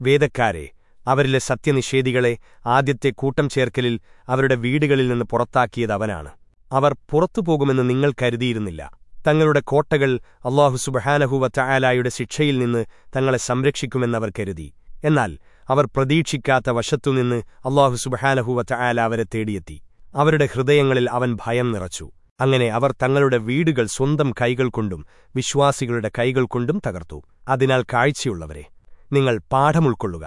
വേദക്കാരെ അവരിലെ സത്യനിഷേധികളെ ആദ്യത്തെ കൂട്ടം ചേർക്കലിൽ അവരുടെ വീടുകളിൽ നിന്ന് പുറത്താക്കിയത് അവനാണ്. അവർ പുറത്തുപോകുമെന്ന് നിങ്ങൾ കരുതിയിരുന്നില്ല. തങ്ങളുടെ കോട്ടകൾ അള്ളാഹു സുബഹാനഹുവ ചായാലായുടെ ശിക്ഷയിൽ നിന്ന് തങ്ങളെ സംരക്ഷിക്കുമെന്നവർ കരുതി. എന്നാൽ അവർ പ്രതീക്ഷിക്കാത്ത വശത്തുനിന്ന് അള്ളാഹു സുബഹാനഹുവ ചായാല അവരെ തേടിയെത്തി. അവരുടെ ഹൃദയങ്ങളിൽ അവൻ ഭയം നിറച്ചു. അങ്ങനെ അവർ തങ്ങളുടെ വീടുകൾ സ്വന്തം കൈകൾ കൊണ്ടും വിശ്വാസികളുടെ കൈകൾ കൊണ്ടും തകർത്തു. അതിനാൽ കാഴ്ചയുള്ളവരെ നിങ്ങൾ പാഠമുൾക്കൊള്ളുക